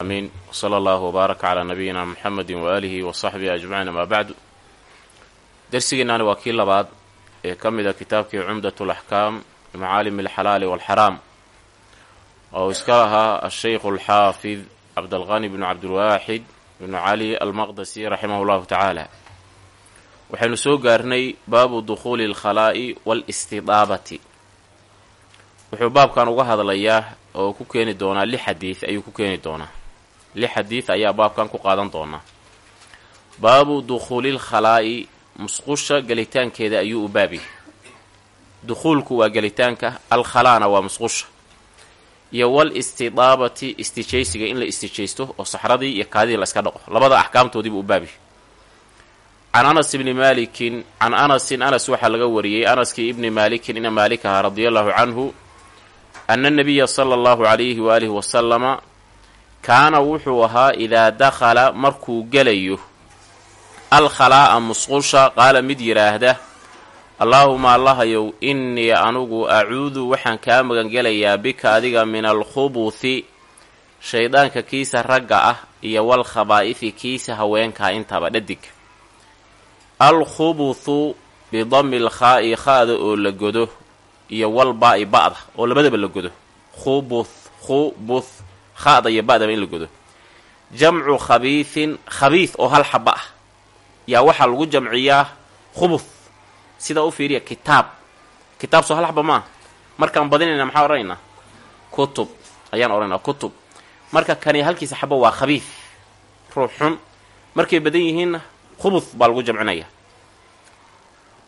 amiin wsala allahu wbaaraka calaa nabiyina muxamedi waaalihi wa saxbihi ajmaciin amaa bacdu darsigeennaani waa kii labaad ee ka mid a kitaabkii cumdat laxkaam limacaalim alxalaali walxaraam oo iska lahaa asheykhu alxaafid cabdalqani bnu cabdilwaaxid bnu cali almaqdasi raximah llahu tacaala. Waxaynu soo gaarnay baabu dukhuuli alkhalaa'i waalistidaabati wuxuu baabkan uga hadlayaa oo ku keeni doonaa lix xadiid ayuu ku keeni doonaa lix xadiid ayaa baabkan ku qaadan doonaa baabu dukhuulil khalaa'i musqusha gelitaankeeda ayuu u baabi. Dukhuulku waa gelitaanka alkhalaana waa musqusha. Iyo wal istijaysiga in la istijaysto oo saxradii iyo kaadidii la iska dhaqo. Labada axkaamtoodiibuu u baabi. Can anas ibni maalikin can anasin anas waxaa laga wariyey anaskii ibni maalikin ina maalik ahaa radia allahu canhu ana nabiya sala allahu calayhi waalihi wasalama kaana wuxuu ahaa idaa dakhala markuu gelayo. Alkhalaa'a musqusha qaala mid yidhaahda allaahuma allahayow innii anugu acuudu waxaan kaa magangelayaa bika adiga min alkhubuthi shaydaanka kiisa ragga ah iyo walkhabaa'ifi kiisa haweenkaa intaba dhadigga alkhubuthu bidami lkhaa'i khaada oo la godo iyo walbaa'i ba'da oo labadaba la godo. Khubuth khubuth kha'da iyo ba'daba in la godo. Jamcu khabiithin khabiith oo hal xaba ah. Yaa waxaa lagu jamciyaa khubuth sidaa u fiiriya kitaab. Kitaab soo hal xaba maa markaan badinayna maxaa odhanaynaa kutub. Ayaan odhanaynaa kutub. Marka kani halkiisa xaba waa khabiith. Ruux xun. Markay badan yihiinna khubuth baa lagu jamcinaya.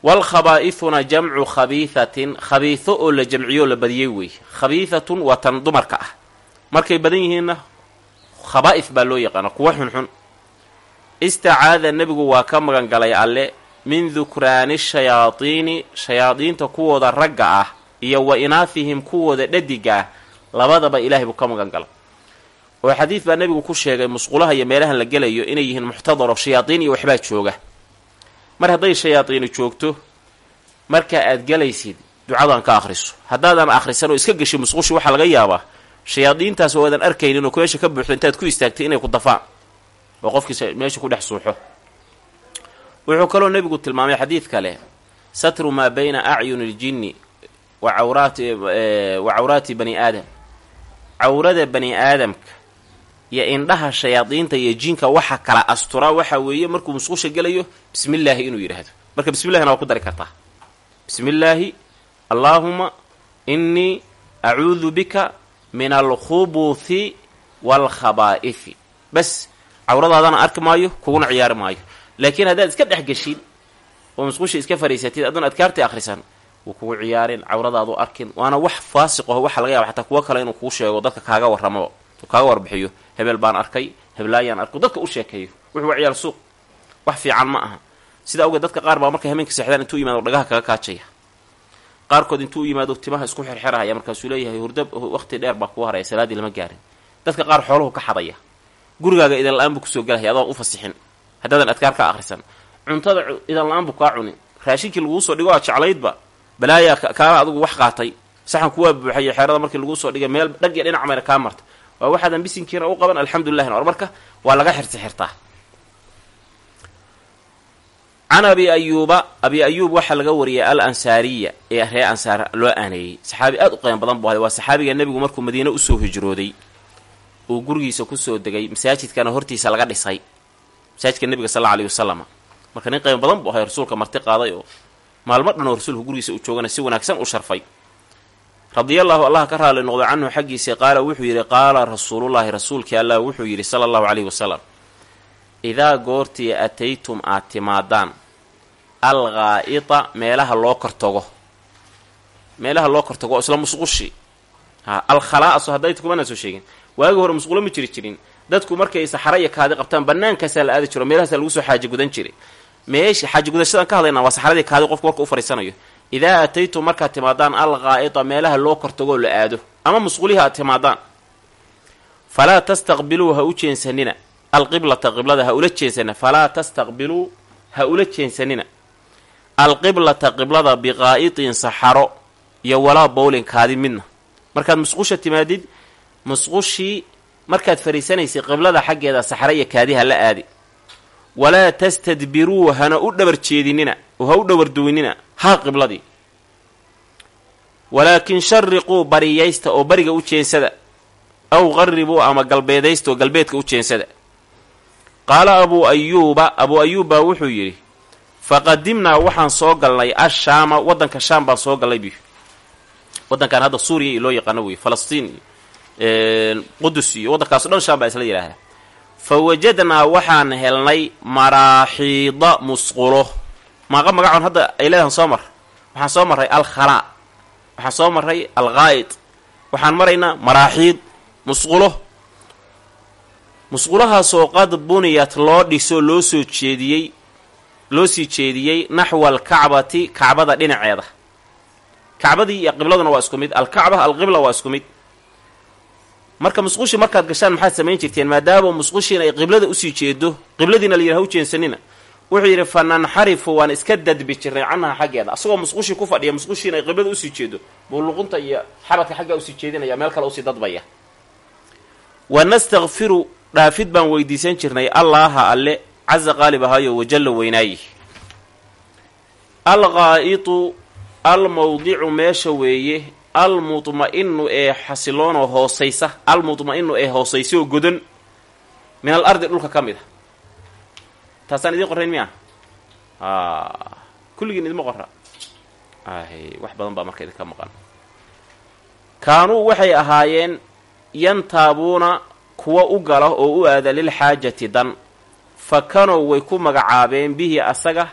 Walkhabaa'ithuna jamcu khabiihatin khabiiho oo la jamciyo la badiyey weeye khabiihatun waa tan dumarka ah markay badan yihiinna khabaa'if baa loo yaqaana kuwa xunxun. Istacaada nebigu waa ka magan galay alle min dukraani shayaadiini shayaadiinta kuwooda ragga ah iyo wa inaafihim kuwooda dhadiga ah labadaba ilaahay buu ka magan galay oo xadiid baa nebigu ku sheegay musqulaha iyo meelahan la gelayo inay yihiin muxtadaro shayaadiin iyo waxbaa jooga. Mar hadday shayaadiini joogto marka aad gelaysid ducadan ka akhriso. Haddaadan akhrisan oo iska geshay musqushi waxaa laga yaabaa shayaadiintaas oo aadan arkaynin oo meesha ka buuxdo intaad ku istaagtay inay ku dafaan oo qofkiisa meesha ku dhex suuxo. Wuxuu kaloo nebigu tilmaamay xadiid kale satru maa bayna acyuni ljinni wa cawraati wa cawraati bani aadam. Cawrada bani aadamka iyo indhaha shayaadiinta iyo jinka waxa kala asturaa waxa weeye markuu musqusha gelayo bismillaahi inuu yidhaahdo. Marka bismillahina waa ku dari kartaa. Bismillaahi allaahuma innii acuudu bika min alkhubuthi waalkhabaa'ifi bas cawradaadana arki maayo kuguna ciyaari maayo. Laakiin haddaad iska dhex geshin oo musqusha iska fariisatid adoon adkaartii akhrisan wuu kugu ciyaarin cawradaadu arkin. Waana wax faasiq aho waxa laga yaba xataa kuwo kale inuu kuu sheego dadka kaaga warramo. Kaaga warbixiyo. Hebel baan arkay heblaayaan arko dadka u sheekeeyo. Wuxuu waa ciyaal suuq. Wax fiican ma aha. Sidaa awgeed dadka qaar baa markay hameenka seexdaan intuu yimaado dhagaha kaga kaajaya qaarkood intuu yimaado timaha isku xirxirahaya markaasuu leeyahay hurda waqti dheer baa kuu haraya salaaddii lama gaarin. Dadka qaar xooluhu ka xadaya. Gurigaaga idan la'aan buu ku soo gelaya adoon u fasixin. Haddaadan adkaar ka akhrisan. Cuntada idan la'aan buu kaa cunin. Raashinkii laguu soo dhigo aad jeclaydba balaayaa kaana adugu wax qaatay. Saxan kuwaa buuxaya xeerada markii laguu soo dhigay meel dhag iyo dhinac mayna kaa marta. Waa waxaadan bisinkiina u qaban alxamdulilah or marka waa laga xirti xirtaa can abi ayuuba abi ayuub waxaa laga wariyay al ansaariya ee ree ansaar loo aaneeyey saxaabi aad u qiimo badan bu ahay waa saxaabiga nebigu markuu madiine u soo hijrooday. Uu gurigiisa ku soo degay masaajidkana hortiisa laga dhisay. Masaajidka nebiga sal alla alayhi wasalam marka nin qiimo badan buu ahay rasuulka marti qaaday oo maalmo dhan oo rasuulku gurigiisa u joogana si wanaagsan u sharfay. Radiallahu allah ka raali noqdo canhu xaggiisa qaala wuxuu yidhi qaala rasuulullaahi rasuulkii allah wuxuu yidhi sala allahu calayhi wasalam idaa goortii ataytum aad timaadaan al ghaa'ita meelaha loo kortago meelaha loo kortago oo isla musqushi. Ha alkhalaaso haddayta kumana soo sheegin. Waagi hore musqulo ma jiri jirin. Dadku markay saxara iyo kaadi qabtaan bannaankaasaa la aadi jiro. Meelahaasaa lagu soo xaaji gudan jiray. Meesha xaaji gudashadan ka hadlaynaa waa saxaradii kaadi qofku marka u fariisanayo. Idaa ataytum markaad timaadaan al ghaa'ita meelaha loo kortagoo la aado ama musqulihi aad timaadaan falaa tastaqbiluu ha u jeensanina. Alqiblata qiblada ha ula jeensanina. Falaa tastaqbiluu ha ula jeensanina alqiblata qiblada biqaa'itin saxaro iyo walaa bowlin kaadi midna markaad musqusha timaadid musqushii markaad fariisanaysay qiblada xaggeeda saxra iyo kaadiha la aadi walaa tastadbiruu hana u dhabar jeedinina oo ha u dhabar duwinina haa qibladii walaakin shariquu bariyaysta oo bariga u jeensada aw qaribuu ama galbeedaysta oo galbeedka u jeensada qaala abuu ayuuba abuu ayuub wuxuu yidhi faqadimnaa waxaan soo galnay ashaama waddanka shaam baan soo galnay biyu waddankan hadda suuriya iyo loo yaqaano wey falastiin iyo qudus iyo waddankaaso dhan shaam baa isla yidhaahdaa fa wajadnaa waxaan helnay maraaxiida musqulo. Maaqa magacoon hadda ay leedahan soo mar waxaan soo marray alkhalaa waxaan soo marray alqaa'id waxaan maraynaa maraaxiid musqulo. Musqulahaasoo qad buniyat loo dhiso loo soo jeediyey loo sii jeediyey naxwa alkacbati kacbada dhinaceeda. Kacbadii iyo qibladuna waa isku mid alkacba alqibla waa isku mid. Marka musqushi markaad gashaan maxaad samayn jirteen maadaama musqushiina ay qiblada u sii jeedo qibladiina la yidhaha u jeensanina wuxuu yidhi fa nanxarifu waan iska dadbi jirnay cannaha xaggeeda. Asagoo musqushii ku fadhiya musqushiina ay qiblada u sii jeedo buu luqunta iyo xabadka xaggaa u sii jeedinaya meel kale u sii dadbaya. Wa nastakfiru dhaafid baan weydiisan jirnay allaaha alle casa qaalib ahaayo wajalla weynaayi. Alqaa'itu almawdicu meesha weeye almudma'inu ee xasiloonoo hoosaysa almudma'inu ee hoosaysa oo godan min al ardi dhulka ka mid a taasaan idiin qorayn miya kulligiin idima qora wax badan baa marka idinka maqan. Kaanuu waxay ahaayeen yantaabuuna kuwa u gala oo u aada lilxaajati dan fa kanow way ku magacaabeen bihi asaga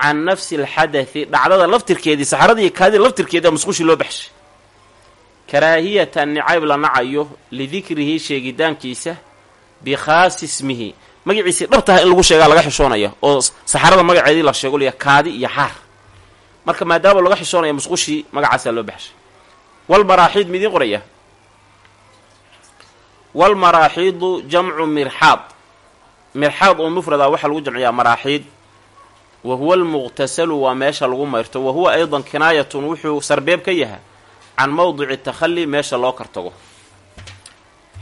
can nafsi alxadati dhacdada laftirkeedii saxaradii kaadida laftirkeeda musqushi loo baxshay. Karaahiyatan nicayb la nacayo lidikrihi sheegitaankiisa bikhaasi ismihi. Magaciisii dhabtaha in lagu sheegaa laga xishoonaya oo saxarada magaceedii la sheego laya kaadi iyo xaar. Marka maadaama laga xishoonaya musqushii magacaasaa loo baxshay. Walmaraaxiid midiin qoraya. Walmaraaxiidu jamcu mirxaad mirxaad oo mufrada waxaa lagu jamciyaa maraaxiid. Wa huwa almuqtasalu waa meesha lagu mayrto. Wa huwa aydan kinaayatun wuxuu sarbeeb ka yahay can mowdici takhali meesha loo kartago.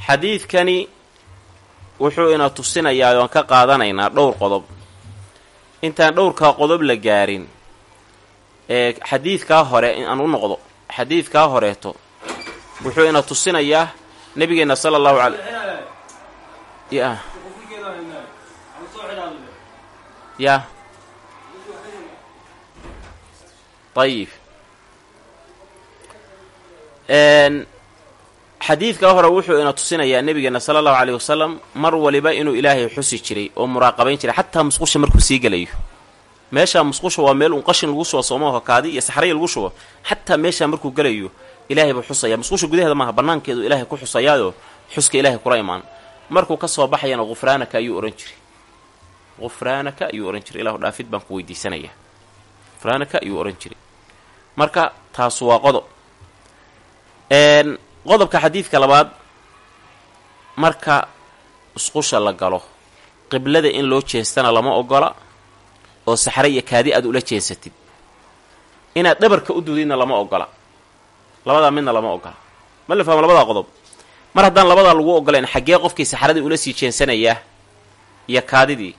Xadiidkani wuxuu ina tusinayaa oan ka qaadanaynaa dhowr qodob. Intaan dhowrkaa qodob la gaarin ee xadiidkaa hore in aan u noqdo xadiidkaa horeeto wuxuu ina tusinayaa nabigeena sala allahu alay ya. Ya ayib xadiidkaa hore wuxuu ina tusinayaa nabigeena sala allahu aleyh wasalam mar waliba inuu ilaahay xusi jiray oo muraaqabayn jiray xataa musqusha markuu sii gelayo. Meeshaa musqusha waa meel un qashin lagu shubo soomaaho kaadi iyo saxraya lagu shubo. Xataa meeshaa markuu gelayo ilaahay buu xusaya. Musqusha gudaheeda maaha bannaankeedu ilaahay ku xusayaayo xuska ilaahay kula imaan. Markuu ka soo baxayana qufraanaka ayuu odhan jiray qufraanaka ayuu odhan jiray. Ilahu dhaafid baan ku weydiisanaya. Qufraanaka ayuu odhan jiray. Marka taasu waa qodob. Qodobka xadiidka labaad marka musqusha la galo qiblada in loo jeestana lama ogola oo saxre iyo kaadi aad ula jeesatid. Inaad dhabarka u dudidna lama ogola. Labadaa midna lama ogola. Ma la fahmo labadaa qodob? Mar haddaan labadaa lagu ogolayn xaggee qofkii saxradii ula sii jeensanayaa iyo kaadidii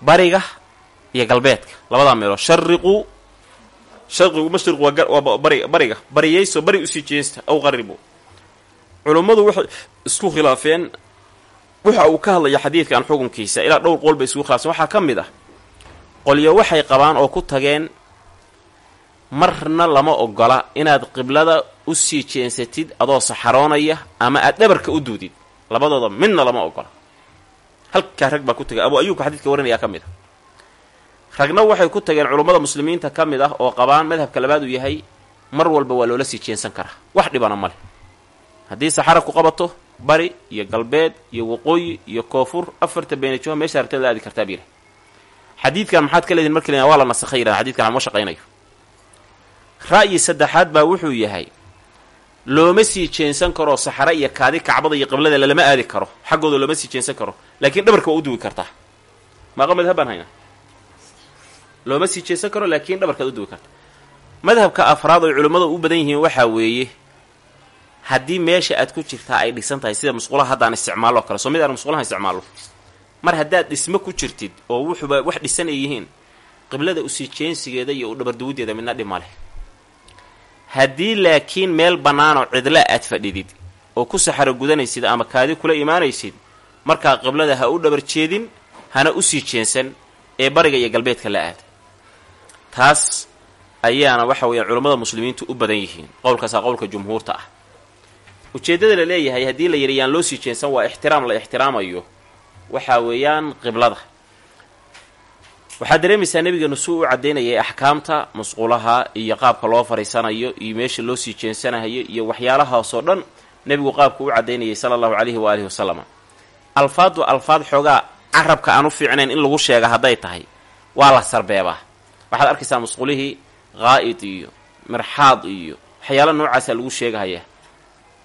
bariga iyo galbeedka. Labadaa meelood shariqu shariqu mashriqu waa bari bariga. Bariyayso bari u sii jeensta aw qaribu. Culummadu waxay isku khilaafeen waxa uu ka hadlaya xadiidkan xukunkiisa ilaa dhowr qool bay isku khilaafeen waxaa ka mid ah qolyo waxay qabaan oo ku tageen marna lama ogola inaad qiblada u sii jeensatid adoo saxaroonaya ama aad dhabarka u duudid. Labadooda midna lama ogola halkaa rag baa ku tagay abu ayuubka xadiidka warinayaa ka mid a ragna waxay ku tageen culummada muslimiinta ka mid ah oo qabaan madhabka labaad uu yahay mar walba waa loola sii jeensan karaa. Wax dhibana male haddii saxara ku qabato bari iyo galbeed iyo waqooyi iyo koonfur afarta beenajoha meesha rabteed la aadi kartaa biila xadiidkan maxaad ka leedihin markii waa la nasakhay yirahda xadidkan ma shaqaynayo. Ra'yi saddexaad baa wuxuu yahay looma sii jeensan karo saxara iyo kaadi kacbada iyo qiblada lalama aadi karo. Xaggooda looma sii jeensan karo. Laakiin dhabarka waa u duwi kartaa. Maaqa madhab baan haynaa. Looma sii jeensan karo laakiin dhabarkaad u duwi kartaa. Madhabka afraad oy culimmadu u badan yihiin waxaa weeye haddii meesha aad ku jirtaa ay dhisan tahay sida musqulaha haddaan isticmaaloo kale. Soo mid aan musqulaha isticmaallo. Mar haddaad dhismo ku jirtid oo wuxuba wax dhisan ay yihiin qiblada u sii jeensigeeda iyo u dhabarduwiddeeda midna dhima leh haddii laakiin meel bannaanoo cidla aad fadhidid oo ku saxaro gudanaysid ama kaadi kula imaanaysid markaa qiblada ha u dhabar jeedin hana u sii jeensan ee bariga iyo galbeedka la aad taas ayaana waxa weeyaan culammada muslimiintu u badan yihiin qowlkaasaa qowlka jumhuurta ah. Ujeeddada la leeyahay haddii la yidhi loo sii jeensan waa ixtiraam la ixtiraamayo waxaa weeyaan qiblada waxaad dareemaysaa nabigeenu suu u caddaynayay axkaamta musqulaha iyo qaabka loo fariisanayo iyo meesha loo sii jeensanahayo iyo waxyaalahaasoo dhan nebigu qaabku u caddaynayay sala allahu calayhi waalihi wasalama alfaaddu alfaad xoogaa carabka aan u fiicnayn in lagu sheega hadday tahay waa la sarbeebaa waxaad arkaysaa musqulihii qaa'id iyo mirxaad iyo waxyaala noocaasaa lagu sheegahayaa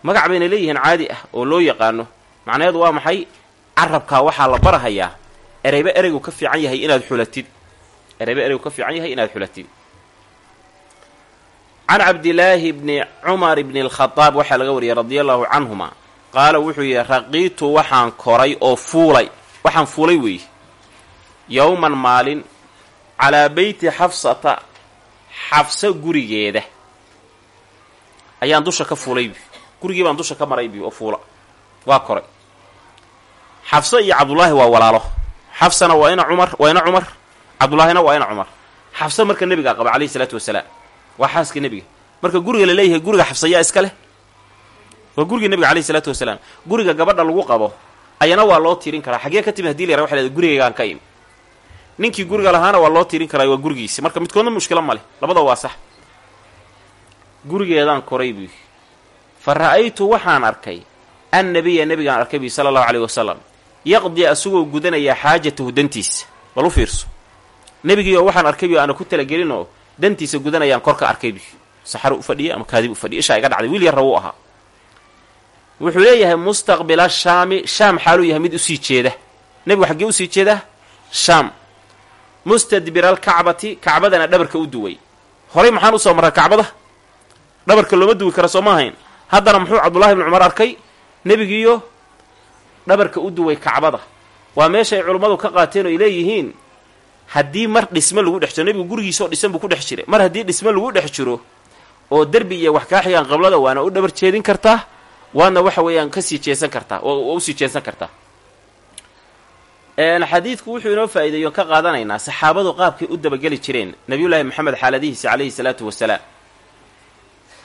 magac bayna leeyihiin caadi ah oo loo yaqaano macnaheedu waa maxay? Carabkaa waxaa la barahayaa ereyba ereygu ka fiican yahay inaad xulatid. Ereyba ereygu ka fiican yahay inaad xulatid. Can cabdilaahi bni cumar bni alkhadaab waxaa laga wariyay radia allahu canhuma qaala wuxuu yidhi raqiitu waxaan koray oo fuulay. Waxaan fuulay weeye yowman maalin calaa beyti xafsata xafso gurigeeda. Ayaan dusha ka fuulay gurigii baan dusha ka maray bi oo fuula. Waa koray. Xafso iyo cabdullaahi waa walaalo xafsana waa ina cumar waa ina cumar. Cabdullaahina waa ina cumar. Xafso marka nebigaa qaba calayhi salaatu wasalaam waa xaaska nebiga. Marka guriga la leeyahay guriga xafsa yaa iska leh. Waa gurigii nebiga calayhi salaatu wasalaam guriga gabadha lagu qabo ayana waa loo tirin karaa. Xaggee ka timi haddii la yara waxa leedahay gurigaygaan ka imi ninkii guriga lahaana waa loo tirin karaa waa gurigiisi. Marka midkoodna mushkilo ma leh. Labada waa sax. Gurigeedaan koray buy fa ra'aytu waxaan arkay annabiya nebigaan arkay buy sala allahu caleyhi wasalam yaqdi asagoo gudanaya xaajatahu dantiisa bal u fiirso. Nebigiioo waxaan arkay aana ku talagelinoo dantiisa gudanayaan korka arkay saxaro u fadhiya ama kaadib u fadhiya ishaa iga dhacday wiil yarra wuu ahaa. Wuxuu leeyahay mustaqbila shaami shaam xaaluu yahay mid u sii jeeda. Nebigu xaggee u sii jeeda? Shaam. Mustadbira alkacbati kacbadana dhabarka u duway. Horay maxaan u soo marray kacbada? Dhabarka looma duwi kara soo ma ahayn. Haddana muxuu cabdullahi ibnu cumar arkay? Nebigiiyo dhabarka u duway kacbada. Waa meeshay culummadu ka qaateen oo ay leeyihiin haddii mar dhisme lagu dhex jiro nebigu gurigiisaoo dhisan buu ku dhex jiray. Mar haddii dhisme lagu dhex jiro oo derbi iyo wax kaa xigaan qablada waana u dhabar jeedin kartaa waadna waxa weeyaan ka sii jeesan kartaa oo u sii jeesan kartaa. Xadiidku wuxuu inoo faa'iideeyo ka qaadanaynaa saxaabadu qaabkay u dabageli jireen nabiyullaahi maxamed xaaladihiisa calayhi salaatu wasalaam.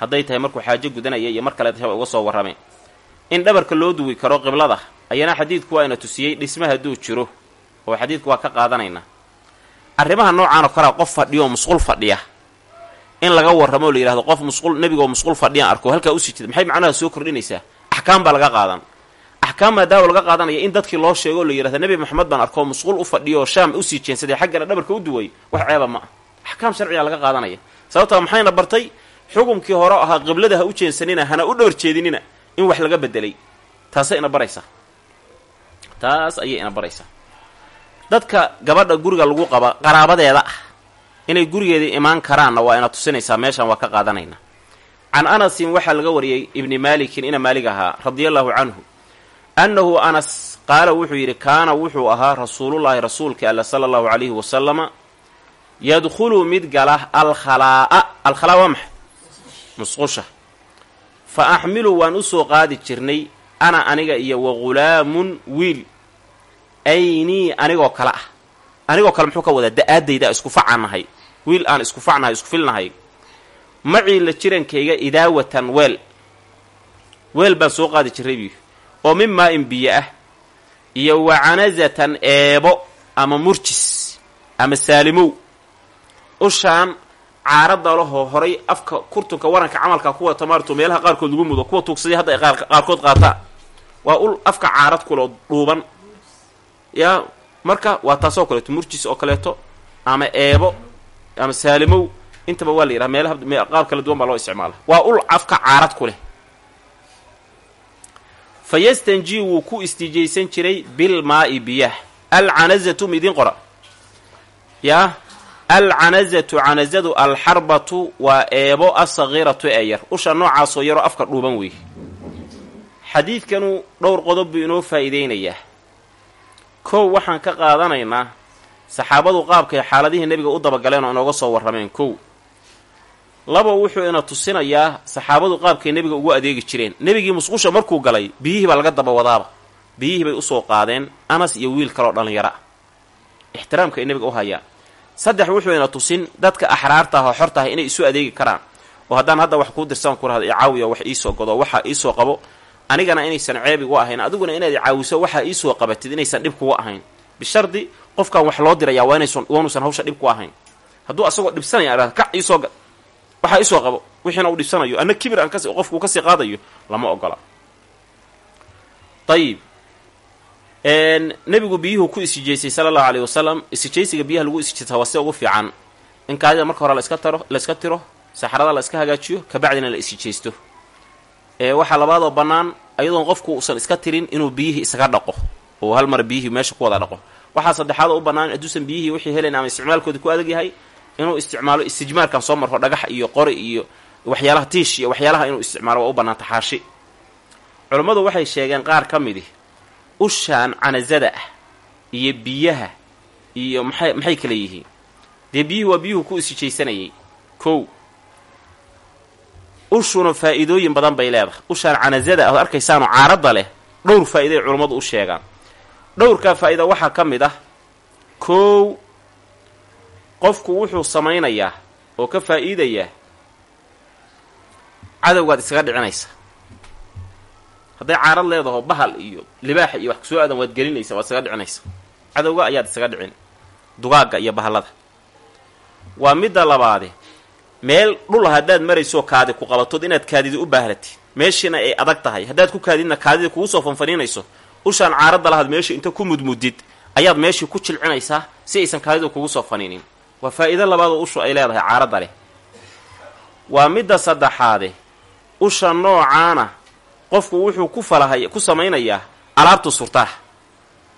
Hadday tahay markuu xaajo gudanaya iyo mar kale uga soo warrameen in dhabarka loo duwi karo qiblada ayana xadiidku waa ina tusiyey dhisma hadduu jiro oo xadiidku waa ka qaadanaynaa arrimaha noocaanoo kalea qof fadhiya oo musqul fadhiya. In laga warramo oo la yidhahdo qof musqul nebigaoo musqul fadhiyan arko halkaa u sii jida maxay macnaha soo kordhinaysaa? Axkaam baa laga qaadan. Axkaam maadaama laga qaadanaya in dadkii loo sheego oo la yidhahda nebi maxamed baan arkoo musqul u fadhiyo oo shaam u sii jeensaday xaggana dhabarka u duway wax ceeba ma ah axkaam sharciga laga qaadanaya. Sababtaa maxayna bartay? Xukumkii hore ahaa qiblada ha u jeensanina hana u dhabar jeedinina in wax laga bedelay. Taasay ina baraysaa taas ayay ina baraysaa. Dadka gabadha guriga lagu qaba qaraabadeeda ah inay gurigeedii imaan karaanna waa ina tusinaysaa meeshan waa ka qaadanaynaa can anasin waxaa laga wariyey ibni maalikin ina maalig ahaa radia allahu canhu annahu anas qaala wuxuu yidhi kaana wuxuu ahaa rasuulullaahi rasuulka alla sala allahu calayhi wasalama yadkhulu mid gala alkhalaa'a. Alkhalaa waa maxay? Musqusha. Fa axmilu waan u soo qaadi jirnay ana aniga iyo wa ghulaamun wiil. Aynii anigoo kale ah. Anigoo kale muxuu ka wadaa da'aadayda isku facanahay. Wiil aan isku facnahay isku filnahay. Macii la jirankayga idaawatan weel. Weel baan soo qaadi jiray biyu oo min maa-in biyo ah. Iyo wa canazatan eebo ama murjis ama saalimow ushaan caaradda lahoo horay afka kurtunka waranka camalka kuwa tamaarto meelaha qaarkood lagu mudo kuwa tuugsaday hadda ay qaarkood qaataan waa ul afka caarad kuloo dhuuban. Yaa marka waa taasoo kaleeto murjis oo kaleeto ama eebo ama saalimow intaba waa la yidhaha meelaha qaab kala duwan baa loo isticmaala. Waa ul afka caarad ku leh. Fa yastanji wuu ku istijaysan jiray bilmaa'i biyah. Alcanazatu midiin qora. Yaa alcanazatu canazadu alxarbatu waa eebo asagiiratu ee yar. Usha noocaasoo yaroo afka dhuuban wey xadiidkanu dhowr qodob buu inoo faa'iideynayaa. Kow waxaan ka qaadanaynaa saxaabadu qaabkay xaaladihii nebiga u dabagaleen oo inooga soo warrameen kow laba wuxuu ina tusinayaa saxaabadu qaabkay nebiga ugu adeegi jireen. Nebigii musqusha markuu galay biyihii baa laga daba wadaaba. Biyihii bay u soo qaadeen anas iyo wiil kaloo dhallinyaro ah ixtiraamka ay nebiga u hayaan saddex wuxuu ina tusin dadka axraarta ah oo ah inay isu adeegi karaan. Oo haddaan hadda wax kuu dirsan ku rahdo icaawiya wax iisoo godo waxaa iisoo qabo. Anigana inaysan ceeb igu ahayn adiguna inaad icaawiso waxaa iisoo qabatid inaysan dhib kugu ahayn. Bishardi qofkan wax loo dirayaa waa inaysan waanuusan hawsha dhib ku ahayn. Hadduu asagoo dhibsanaya kac iisoo ga waxaa iisoo qabo. Wixiina uu dhibsanayo anna kibir aan qofkuu ka sii qaadayo lama ogola. Ayib nebigu biyuhu ku isijeysay sala allahu alayh wasalam isijaysiga biyaha lagu isijaysa waa sida ugu fiican. In kaadida marka hore laska taro laiska tiro saxrada la iska hagaajiyo kabacdina la isijaysto ee waxaa labaadoo bannaan ayadoon qofku uusan iska tirin inuu biyihii isaga dhaqo oo hal mar biyihii meesha ku wada dhaqo. Waxaa saddexaadoo u bannaan hadduusan biyihii wixii helayn ama isticmaalkoodi ku adag yahay inuu isticmaalo istijmaarkan soo marro dhagax iyo qori iyo waxyaalaha tiish iyo waxyaalaha inuu isticmaalo waa u bannaanta xaashi. Culammadu waxay sheegeen qaar ka midi ushaan canasada ah iyo biyaha iyo maxay maxay kala yihiin? Dee biyuhu waa biyuhu ku isijaysanayay. Kow ushuna faa'iidooyin badan bay leedahay. Ushaan canasada ah arkaysaanoo caaradda leh dhowr faa'iiday culammadu u sheegaan. Dhowrkaa faa'ida waxaa ka mid ah kow qofku wuxuu samaynayaa oo ka faa'iidayaa cadowgaad iskaga dhicinaysa hadday caarad leedaho bahal iyo libaaxa iyo wax ku soo aadan waad gelinaysa waad isaga dhicinaysa. Cadowga ayaad isaga dhicin dugaagga iyo bahallada. Waa midda labaade. Meel dhul haddaad marayso kaadi ku qabatood inaad kaadida u baahlatid meeshiina ay adag tahay. Haddaad ku kaadidna kaadida kugu soo fanfaniinayso ushaan caaradda lahaad meesha inta ku mudmudid ayaad meeshii ku jilcinaysaa si aysan kaadidu kugu soo faniinin waa faa'iido labaadoo ushu ay leedahay caaradda leh waa midda saddexaade. Usha noocaana qofku wuxuu ku falahay ku samaynayaa alaabtu surtaa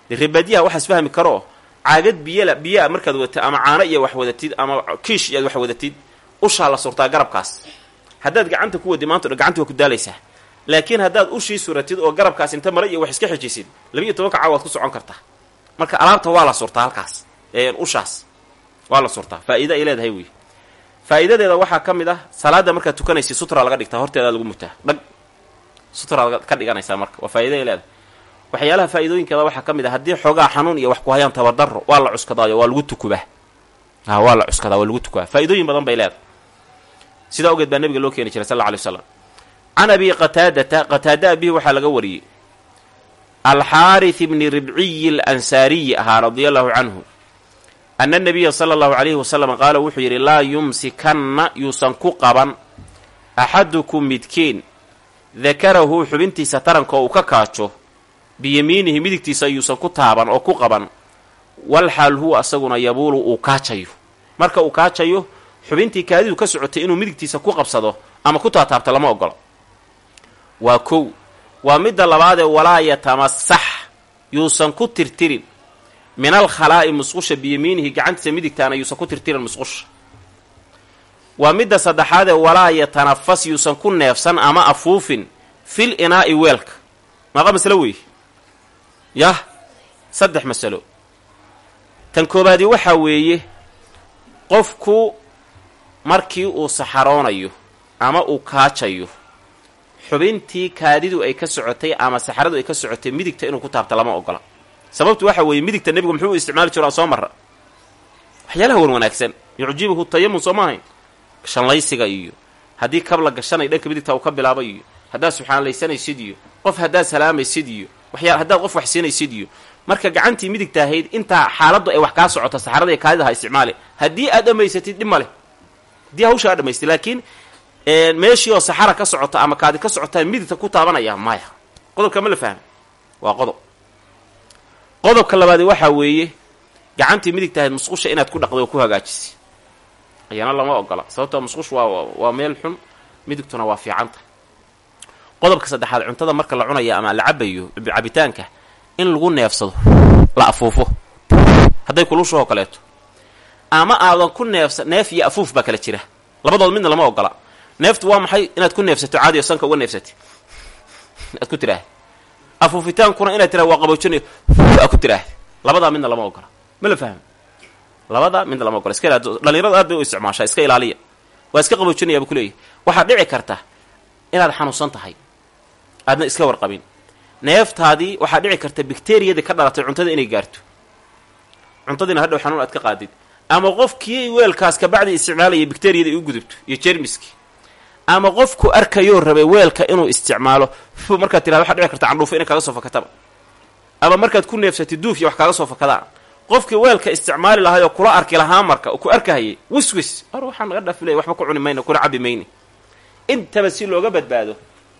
dee reebaadiyaha waxaas fahmi karooo caagad biyala biyaa markaad wadatid ama caano iyo wax wadatid ama kiish iyaad wax wadatid ushaa la surtaa garabkaas. Haddaad gacanta ku wadi maanta gacanta waa ku daalaysaa. Laakiin haddaad ushii suratid oo garabkaas inta mare iyo wax iska xejisid labiiyo tobanka caaw waad ku socon kartaa marka alaabta waa la surtaa halkaas ushaas waa la surtaa. Faa'iida ay leedahay wey waxaa ka mid ah salaada markaad tukanaysid sutra laga dhigtaa horteedaa lagu dhag sutraad ka dhiganaysaa marka. Waa faa'iida ay leedahay. Waxyaalaha faa'iidooyinkeeda waxaa ka mid ah haddii xoogaa xanuun iyo wax ku hayaan tabardaro waa la cuskadaayo waa lagu tukubaa. A waa la cuskadaa waa lagu tukubaa. Faa'iidooyin badan bay leedahay. Sidaa ogeed baa nabiga loo keeni jiray sal alla alay slam can abi qataadata qataada abihi waxaa laga wariyey. Alxaaris bni ribciyi alansaariyi ahaa radia allahu canhu ana nabiya sala allahu calayhi wasalam qaala wuxuu yidhi laa yumsikanna yuusan ku qaban axadukum midkeen dakarahu xubintiisa taranka uu ka kaajo biyamiinihi midigtiisa yuusan ku taaban oo ku qaban walxaal huwa asaguna yabuulu uu kaajayo. Marka uu kaajayo xubintii kaadidu ka socotay inuu midigtiisa ku qabsado ama ku taataabta lama ogolo waa kow waa midda labaadee walaa yatamasax yuusan ku tirtirin. Min alkhalaa'i musqusha biyamiinihi gacantiisa midigtaana yuusan ku tirtirin musqusha waa midda saddexaadee walaa yatanafas yuusan ku neefsan ama afuufin fil inaa'i weelka. Maaqa masalo wey yah saddex masalo. Tan koobaadi waxaa weeye qofku markii uu saxaroonayo ama uu kaajayo xubintii kaadidu ay ka socotay ama saxaradu ay ka socotay midigta inuu ku taabta lama ogola. Sababtu waxa weeye midigta nebigu muxuu u isticmaali jiro soo marra. Waxyaalaha wan wanaagsan. Yucjibuhu tayamun soo maahayn shanlaysiga iyo haddii kab la gashanay dhanka midigta uu ka bilaabay iyo haddaad subxaanlaysanaysid iyo qof haddaad salaamaysid iyo waxyaa haddaad qof wax iyo marka gacantii midigta ahayd intaa xaaladdu ay wax kaa socoto saxarada kaadida ha isticmaali haddii aad dhammaysatid dhib ma leh. Haddii hawsha aad dhamaystid laakiin meeshii oo saxara ka socota ama kaadi ka socotaa midigta ku taabanaya maya. Qodobka ma la fahmay waa qodob. Qodobka labaadi waxaa weeye gacantii midigta ahayd musqusha inaad ku dhaqdo oo ku hagaajisay ayaana lama ogola. Sababtoo musqush waa waa meel xun midigtuna waa fiicanta qodobka saddexaad cuntada marka la cunaya ama la cabayo cabitaanka in lagu neefsado la afuufo. Hadday kulushahoo kaleeto ama aadan ku neefsa neef iyo afuuf baa kala jira. Labadood midna lama ogola. Neeftu waa maxay? Inaad ku neefsato caadiyo sanka uga neefsati. Aad ku tiraahda afuufitaankuna inaad tiraha waa qaboojinayo aad ku tiraahda labadaa midna lama ogola. Ma la fahmo labadaa midna lama ogola iska ilaali dhalinyaradu aad bay u isticmaashaa iska ilaaliya. Waa iska qaboojinayaa bu kuleeyahy dhici karta inaad xanuunsan tahay. Aadna iska warqabin. Neeftaadii waxaa dhici karta bacteriyadii ka dhalatay cuntada inay gaarto. Cuntadiina hadhow xanuun aad ka qaadid. Ama qofkii weelkaas kabacdi isticmaalaya bacteriyada u gudubto iyo jermiski ama qofku arkayoo rabay weelka inuu isticmaalo markaad tirahda waxaa dhici karta candhuufo inay kaaga soo fakataba. Ama markaad ku neefsatid duuf iyo wax kaaga soo fakadaan qofkii weelka isticmaali lahay oo kula arki lahaa marka ku arkahayay wiswis ar waxaa naga dhafilay waxba ku cuni mayno kuna cabi mayni. Intaba si looga badbaado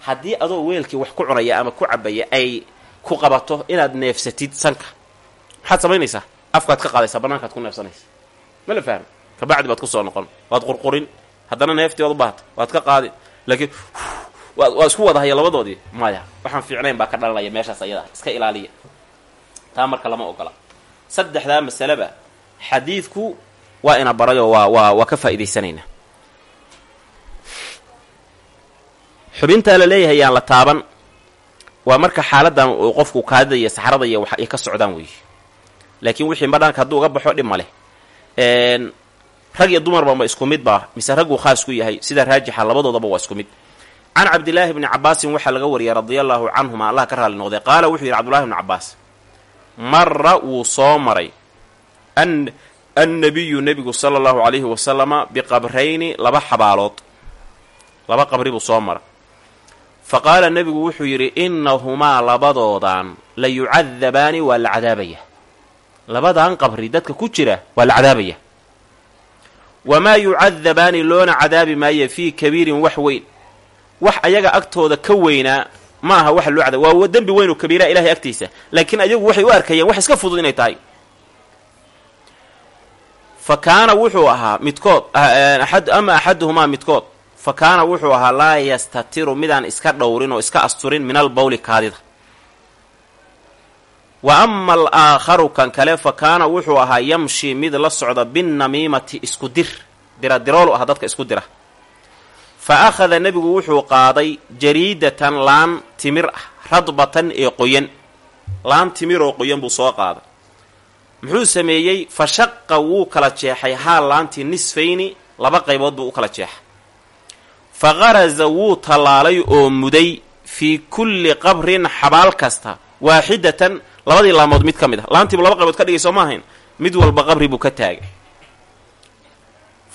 haddii adoo weelkii wax ku cunaya ama ku cabaya ay ku qabato inaad neefsatid sanka. Maxaad samaynaysaa? Afkaad ka qaadaysaa bannaankaad ku neefsanaysa ma la fahmi? Kabacdi baad ku soo noqon. Waad qurqurin. Haddana neeftii waad u baahata waad ka qaadi. Laakiin waa isku wadahaya labadoodii. Maya waxaan fiicnayn baa ka dhalanaya meeshaas ayada iska ilaaliya. Taa marka lama ogola saddexdaa masaleba xadiidku waa ina barayoo waa waa waa ka faa'iidaysanaynaa. Xubintaa la leeyahay yaan la taaban waa marka xaaladan uu qofku kaadida iyo iyo wax ay ka socdaan weeye laakiin wixii madhanka hadduu uga baxo dhib ma rag iyo dumarba ma isku mid baa mise ragguu khaas ku yahay sida raajixa labadoodaba waa isku mid. Can cabdillaahi bni cabaasin waxaa laga wariyay radia allaahu canhuma allah ka raali noqday. Qaala wuxuu yidhi cbdullahi bni cabaas mara wuu soo maray. Annabiyu nebigu sala allahu calayhi wasalama biqabrayni laba xabaalood. Laba qabri buu soo mara fa qaala nebigu wuxuu yidhi innahumaa labadoodan la yucadabaani waa la cadaabaya. Labadan qabri dadka ku jira waa la cadaabaya. Wamaa yucadabaani loona cadaabi maayo fii kabiirin wax weyn. Wax ayaga agtooda ka weynaa ma aha waxa loo cadaab waa dembi weyn oo kabiiraha ilahay agtiisa. Laakiin ayagu waxay u arkayeen wax iska fudud inay tahay. Fa kaana wuxuu ahaa midkood ama axaduhumaa midkood. Fa kaana wuxuu ahaa laa yastatiru midaan iska dhowrin oo iska asturin min albawli kaadida. Wa ama alaakharu kan kale fa kaana wuxuu ahaa yamshi mid la socda binnamiimati isku dir. Diradiroolu ah dadka isku dira fa akhada nebigu wuxuu qaaday jariidatan laan timir ah radbatan ee qoyan laan timiroo qoyan buu soo qaaday. Muxuu sameeyey fa shaqa wuu kala jeexay haa laantii nisfayni laba qaybood buu u kala jeexay. Fa qaraza wuu tallaalay oo muday fii kulli qabrin xabaal kasta waaxidatan labadii laamood mid ka mid ah. Laantiibu laba qaybood ka dhigay soo ma ahayn mid walba qabri buu ka taagay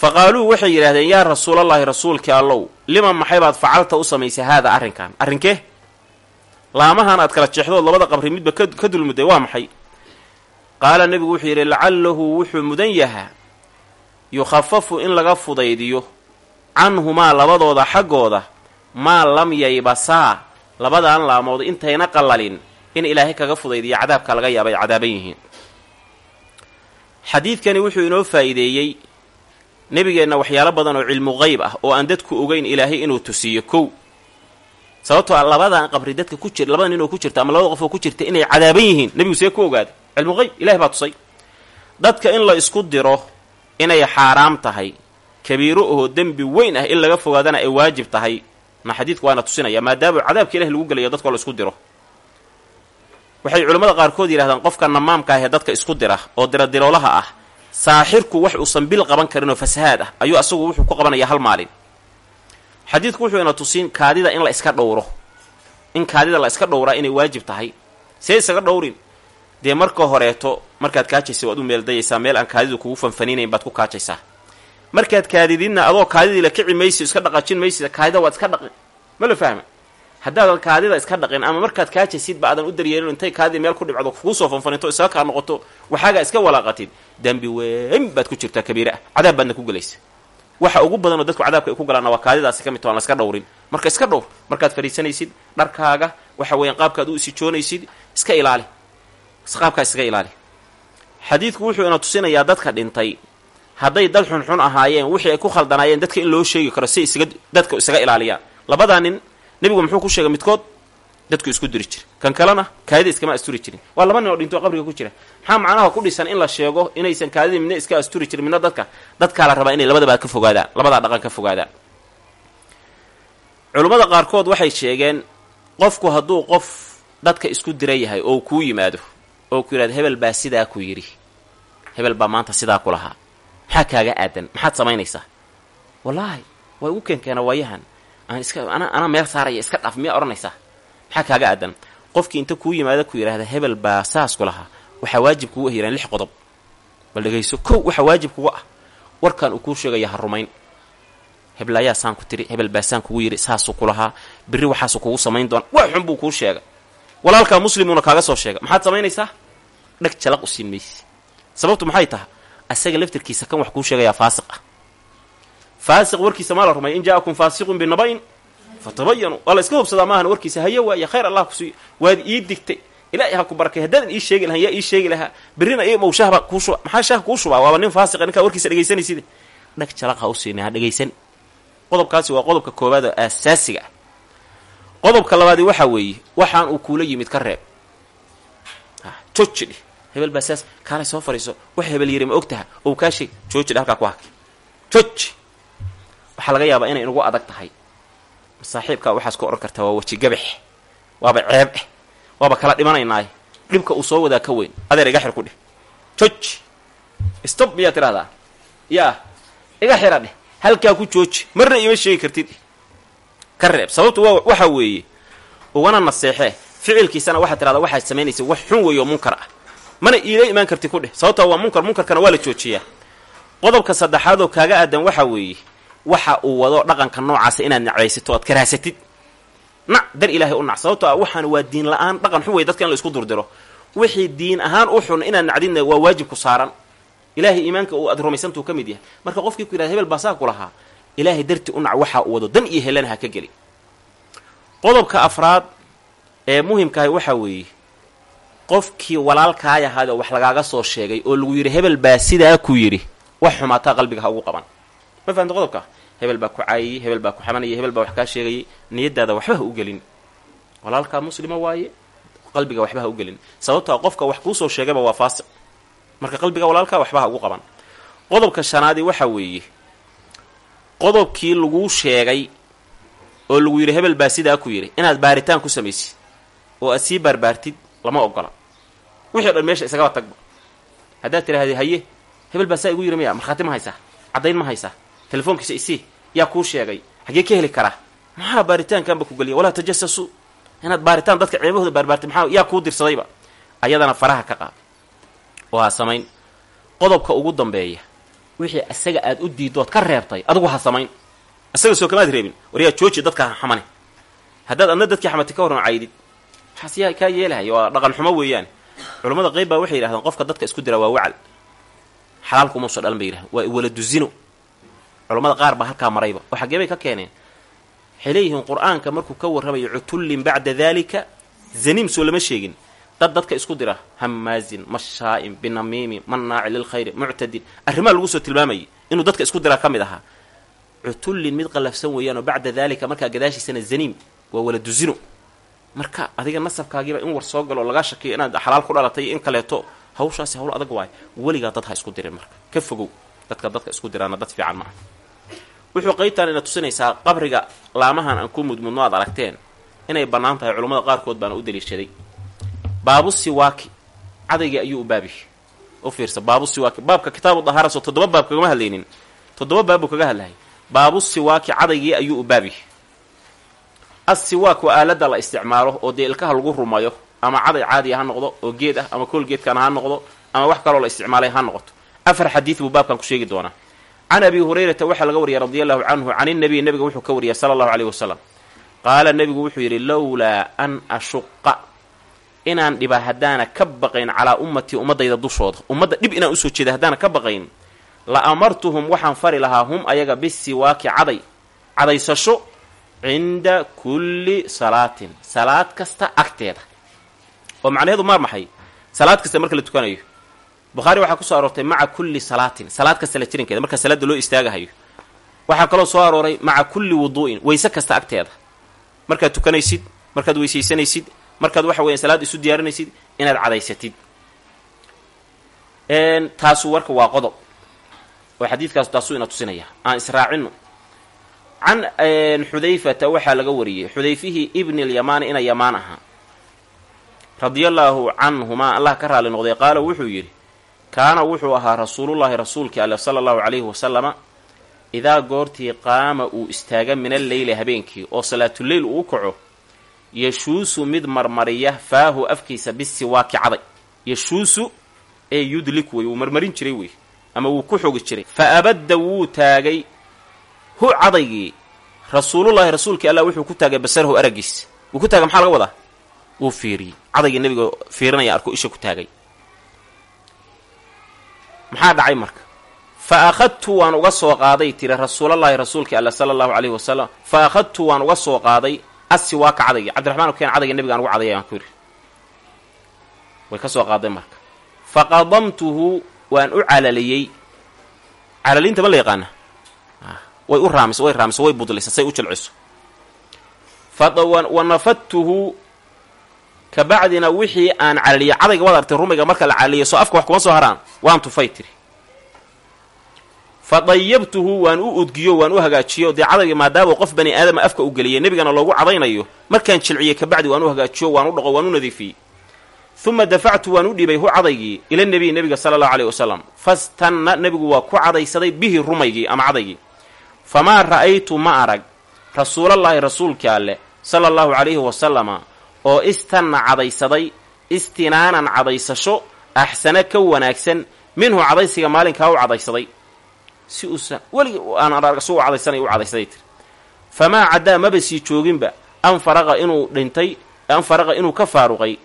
fa qaaluu waxay yidhahdeen yaa rasuulallaahi rasuulkii allow lima maxay baad facalta u samaysay haada arrinkan? Arrinkee laamahan aad kala jeexdood labada qabri midba ka dulmudday waa maxay? Qaala nebigu wuxuu yidhi lacalahu wuxuu mudan yahaa yukhafafu in laga fudaydiyo canhumaa labadooda xaggooda maa lam yaybasaa labadan laamood intayna qallalin in ilaahay kaga fudaydiyo cadaabka laga yaaba ay cadaaban yihiin. Xadiidkani wuxuu inoo faa'iideeyey nebigeenna waxyaalo badan oo cilmu qeyb ah oo aan dadku ogeyn ilaahay inuu tusiiyo kow. Sababtoo a labadan qabri dadka ku jir labada nin oo ku jirta ama labada qof oo ku jirta inay cadaaban yihiin nebigu see ku ogaaday cilmu qeyb ilahay baa tusay. Dadka in la isku diro inay xaaraam tahay kabiiro oo dembi weyn ah in laga fogaadana ay waajib tahay na xadiidku waana tusinaya maadaama cadaabka ilahi lagu gelayo dadkao la isku diro. Waxay culimmada qaarkood yidhahdaan qofka namaamka ahee dadka isku dira oo diradiroolaha ah saaxirku wax uusan bil qaban karin oo fasahaad ah ayuu asagu wuxuu ku qabanayaa hal maalin. Xadiidku wuxuu ina tusin kaadida in la iska dhowro in kaadida la iska dhowraa inay waajib tahay. See isaga dhowrin dee marka horeeto markaad kaajaysa waad u meeldayaysaa meel aan kaadidu kugu fanfaninayn baad ku kaajaysaa. Markaad kaadidinna adoo kaadidii la kici maysi iska dhaqajin maysid kaadida waad iska dhaqin ma la fahma? Haddaadan kaadida iska dhaqin ama markaad kaajaysidba aadan u daryeelin intay kaadidii meel ku dhibcdo kuu soo fanfaninto isaga kaa noqoto waxaagaa iska walaaqatid dembi weyn baad ku jirtaa kabiire ah cadaab baadna ku gelaysa waxa ugu badan oo dadku cadaabka ay ku galaanna waa kaadidaasi ka mid to aan la iska dhowrin. Marka iska dhowr markaad fadhiisanaysid dharkaaga waxa weeyaan qaabkaad u isijoonaysid iska ilaali. Qaabkaa iskaga ilaali. Xadiidku wuxuu ina tusinayaa dadka dhintay. Hadday dad xunxun ahaayeen wixii ay ku khaldanaayeen dadka in loo sheegi karo si isaga dadka isaga ilaaliyaan labadaa nin nebigu muxuu ku sheegay midkood dadku isku diri jira kan kalena kaadida iskama asturi jirin. Waa laba nin oo dhinto qabriga ku jira. Maxaa macnaha ku dhisan in la sheego inaysan kaadidii midna iska asturi jirin midna dadka? Dadkaa la rabaa inay labadaba ka fogaadaan labadaa dhaqan ka fogaadaan. Culummada qaarkood waxay sheegeen qofku hadduu qof dadka isku dira yahay oo kuu yimaado oo ku yidhahdo hebel baa sidaa ku yidhi. Hebel baa maanta sidaa ku lahaa. Maxaa kaaga aadan? Maxaad samaynaysaa? Wallaahi waa igu keenkeena waayahan. Aan iska ana anaa meel saaraya iska dhaaf miyaa odhanaysaa maxaa kaaga aadan? Qofkii inta kuu yimaado ku yidhahda hebel baa saas ku lahaa. Waxaa waajib kugu ah yiraan lix qodob. Bal dhegayso kow waxaa waajib kuga ah. Warkan uu kuu sheegaya ha rumayn. Hebel ayaa saan ku tiri hebel baa saan kugu yidhi saasuu ku lahaa. Berri kugu samayn doona wax xun buu kuu sheega walaalkaa muslimuuna kaaga soo sheega maxaad samaynaysaa? Dheg jalaq u siin sababtu maxay tahay? Asaga laftirkiisa kan wax kuu sheegayaa faasiq ah. Faasiq warkiisa maa la rumay in ja'akum faasiqun binaba'in fatabayanu waa la iska hubsadaa maahan warkiisa haye waaye khayr allah kusiiyo waad ii digtay. Ilaahay ha ku barakay haddaadan ii sheegi lahan yaa ii sheegi lahaa. Berrina i mow shahba kuu maxaa shaah kuu shubaa? Waaba nin faasiqa ninkaa warkiisa dhegaysanaysid dheg jalaq ha u siinay ha dhegaysan qodobkaasi waa qodobka koowaad oo aasaasiga ah. Qodobka labaadi waxaa weeye waxaan uu kuula yimid ka reeb. Joojidhi hebel baa saas soo fadhiiso wax hebel yiri ma og taha ou kaa sheeg ku haki jooji. Waxaa laga yaabaa inay inugu adag tahay saaxiibkaa waxaas ku odhan kartaa waa weji gabax waaba ceeb eh waaba kala dhimanaynaaye dhibka uu soo wadaa ka weyn adeer iga xir ku dheh. Jooji stob miyaa tidhahdaa yaa iga xira dheh. Halkaa ku jooji marna ima sheegi kartid. Ka reeb sababtu waa waxa weeye ugana naseexee ficilkiisana waxaad tidhahdaa waxaad samaynaysa wax xun weeye oo munkar ah. Mana iila imaan karti ku dheh sababtaa waa munkar munkarkana waa la joojiyaa. Qodobka saddexaad oo kaaga aadan waxa weeye waxa uu wado dhaqanka noocaasa inaad nacdaysito oad karaasatid nac dar ilaahay u nac. Sababto ah waxaan waa diin la'aan dhaqan xun wey dadka in la isku durdiro. Wixii diin ahaan u xun inaad nacdidna waa waajib ku saaran. Ilaahay iimaanka aad rumaysantuu ka mid yahay. Marka qofkii ku yidhahda hebel baa saa ku lahaa ilaahay darti u nac waxa uu wado. Dan iyo helana ha ka geli. Qodobka afraad ee muhimkahay waxaa weeye qofkii walaalkaay ahaad oo wax lagaaga soo sheegay oo lagu yidhi hebel baa sidaa ku yidhi wax xumaataa qalbiga ha ugu qaban ma fahamta qodobka hebel baa ku caayiyey hebel baa ku xamanayay hebel baa wax kaa sheegayay niyadaada waxba ha u gelin. Walaalkaa muslima waaye qalbiga waxba ha u gelin. Sababtoa qofka wax kuusoo sheegayba waa faasiq marka qalbiga walaalkaa waxba ha ugu qaban. Qodobka shanaadi waxa weeye. Qodobkii laguu sheegay oo lagu yidhi hebel baa sidaa ku yidhi inaad baaritaan ku samaysid oo aad sii baarbaartid lama ogola wixii o dhan meesha isagaba tagba. Haddaad tidhahdee haye hebel baa saa igu yidhi maya markhaati ma haysaa? Caddayn ma haysaa telefoonkiisa isii yaa kuu sheegay. Xagee ka heli karaa maxaa baaritaankanba ku geliya? Walaa tajasasuu inaad baaritaan dadka ceebahooda baarbaartay maxaa yaa kuu dirsadayba? Ayadana faraha ka qaad. Oo ha samayn. Qodobka ugu dambeeya wixii isaga aad u diiddood ka reebtay adigu ha samayn. Isaga soo kamaad reebin waryaa jooji dadka xamane. Haddaad adna dadkii xamatay ka warran caydid waxaas yaa kaa yeelahay waa dhaqan xumo weeyaan. Culammada qayb baa waxay yidhahdeen qofka dadka isku dira waa wacal. Xalaal kumauso dhalan bay yidhahdeen waa wala duzino culammada qaar baa halkaa marayba. Oo xaggee bay ka keeneen. Waxay qur'aanka markuu ka warramayo cutullin bacda daalika zaniim soo lama sheegin. Dad dadka isku dira hammaazin mashaa'in binamiimin mannaaci lilkhayri muctadin. Arrimaa lagu soo tilmaamayay inuu dadka isku diraa ka mid ahaa. Cutullin mid qallafsan weeyaanoo bacda daalika markaa gadaashiisana zaniim waa wala duzino marka adiga nasabkaagiiba in war soo galo oo lagaa shakiyo inaad xalaal ku dhalatay in kaleeto hawshaasi hawl adag waayo weligaa dad ha isku dirin marka. Ka fogow dadka dadka isku diraana dad fiican ma ah wuxuu qaybtaan ina tusinaysaa qabriga laamahan aan ku mudmudno aad aragteen. Inay bannaan tahay culammada qaarkood baana u daliishaday baabu siwaaki. Cadaygii ayuu u baabi u fiirsa baabu siwaaki. Baabka kitaabu dahaaraso toddoba baab kagama hadlaynin. Toddoba baab buu kaga hadlahay baabu siwaaki cadaygii ayuu u baabi assiwaak waa aaladda la isticmaalo oo dee ilkaha lagu rumayo ama caday caadiya ha noqdo oo geed ah ama kool geedkana ha noqdo ama wax kaloo la isticmaalay ha noqoto. Afar xadiid buu baabkan ku sheegi doonaa can abi hurayrata waxaa laga wariyay radi allahu canhu can inabiy nebiga wuxuu ka wariyay sala allahu aleyhi wasalam qaala nebigu wuxuu yidhi lowlaa an ashuqa inaan dhiba haddaana ka baqayn calaa ummatii ummadayda dushooda ummadda dhib inaan u soo jeeda haddaana ka baqayn la amartuhum waxaan fari lahaa hum ayaga bisiwaaki caday cadaysasho cinda kulli salaatin salaad kasta agteeda oo macnaheedu maar maxay salaad kasta marka la tukanayo bukhaari waxaa ku soo aroortay maca kulli salaatin. Salaad kasta la jirankeeda marka salaadda loo istaagahayo waxaa kaloo soo arooray maca kulli wuduu'in. Weyse kasta agteeda. Markaad tukanaysid markaad weysaysanaysid markaad waxa weya salaad isu diyaarinaysid inaad cadaysatid. Taasu warka waa qodob. Oo xadiidkaas taasuu ina tusinaya. Aan israacino can xudayfata waxaa laga wariyey xudayfihii ibni alyamaani ina yamaan ahaa. Radiallaahu canhumaa allah ka raali noqday qaala wuxuu yidhi kaana wuxuu ahaa rasuulullaahi rasuulkii alle sala allahu calayhi wasalama idaa goortii qaama uu istaaga min alleyli habeenkii oo salaatuleyl uu kaco yashuusu mid marmariya faahu afkiisa bisiwaaki caday yashuusu ee yudlik wey wuu marmarin jiray wey ama wuu ku xogi jiray. Fa abadda wuu taagay hu cadaygii rasuulullaahi rasuulkii allah wuxuu ku taagay basarahu araggiisa wuu ku taagay maxaa laga wadaa? Wuu fiiriyey. Cadaygii nabiga fiirinaya arko isha ku taagay maxaa dhacay marka? Fa akhadtu waan uga soo qaaday tiri rasuulallaahi rasuulkii alla sala allahu calayhi wasalam fa akhadtu waan uga soo qaaday asiwaaka cadaygii cabdiraxmaan keen cadayga nabigaan ugu cadayay aan ku yidhi. Way ka soo qaaday marka. Fa qadamtuhu waan u calaliyey. Calalinta ma la yaqaana. Way u raamiso way raamiso way budlisa say u jilciso. Wa nafadtuhu kabacdina wixii aan calaliyay cadayga waad artay rumayga marka la calaliyo soo afka wax kuma soo haraan. Waan tufay tiri. Fa dayabtuhu waan u udgiyo waan u hagaajiyo. Dee cadayga maadaama qof bani aadama afka u geliyay nebigana loogu cadaynayo markaan jilciyey kabacdi waan u hagaajiyo waan u dhaqo waan u nadiifiyey uma dafactu waan u dhibay hu cadaygii ila nebiy nebiga sala allahu aleyh wasalam fastanna nebigu waa ku cadaysaday bihi rumaygii ama cadaygii famaa ra'aytu ma arag. Rasuulallaahi rasuulkii alleh sala allahu calayhi wasalama oo istanna cadaysaday istinaanan cadaysasho axsana ka wanaagsan minhu cadaysiga maalinkaa u cadaysaday. Si uusan weligi aan arag su u cadaysanay u cadaysaday tir. Famaa caddaa maba sii jooginba an faraqa inuu dhintay an faraqa inuu ka faaruqay.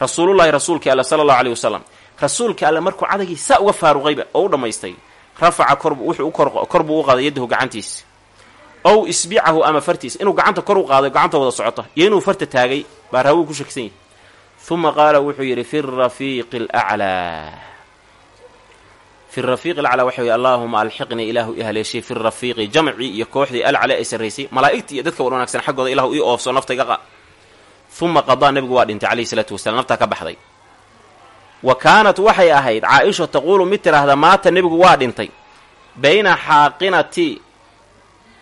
Rasuulullaahi rasuulkii alle sala allahu aleyh wasalam rasuulka alle markuu cadaygii saa uga faaruqayba oo u dhammaystay rafaca kor wuxuu kor buu u qaaday yaddahu gacantiisa ow isbicahu ama fartiisa inuu gacanta kor u qaaday gacanta wada socota iyo inuu farta taagay baa raawuu ku shakisan yahay uma qaala wuxuu yidhi fi rafiiqi alaclaa fi rafiiqi alaclaa waxa weye allaahuma alxiqnii ilaahu i haleeshay fi rafiiqi jamcii iyo kooxdii alclaa ay sarraysay malaa'igtii iyo dadka wan wanaagsan xaggooda ilahu ii oofso naftayga qa uma qadaa nebigu waa dhintay calayhi salaatu wasalaam naftaa ka baxday. Wa kaanat waxay ahayd caa-isha taquulu mid tidhaahda maata nebigu waa dhintay. Bayna xaaqinatii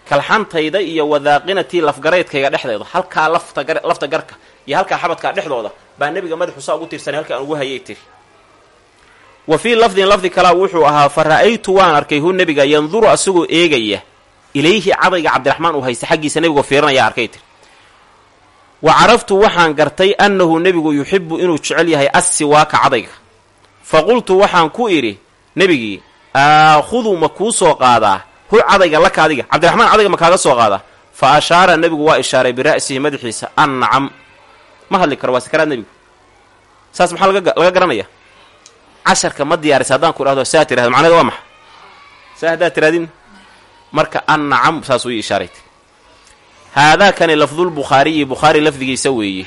kalxantayda iyo wadaaqinatii lafgaraydkayga dhexdeeda halkaa lafta garka iyo halkaa xabadkaa dhexdooda baa nebiga madaxuusaa ugu tirsanay halka aan ugu hayay tiri wa fii lafdin lafdi kalaa wuxuu ahaa fa ra'aytu waan arkay hu nebiga yanduru asagoo eegaya ilayhi cadayga cabdiraxmaan uu haysta xaggiisa nebigoo fiirinaya arkay tiri wa caraftu waxaan gartay annahu nebigu yuxibu inuu jecel yahay assiwaaka cadayga. Fa qultu waxaan ku idhi nebigii aakhudu ma soo qaadaa? Hu cadayga laka adiga cabdiraxmaan cadayga ma kaaga soo qaadaa? Fa ashaara nebigu waa ishaaray bira'sihi madaxiisa an nacam ma hadli karo waa sakaraad nebigu. Saas maxaa laga garanaya? Casharka ma diyaarisa haddaan ku dhahdo saa tirahdo macnaheeda waa maxa saa haddaad tirahdin marka an nacam saasuu ii ishaarayt haadaakani lafdulbukhaariyi bukhaari lafdigiisa weeye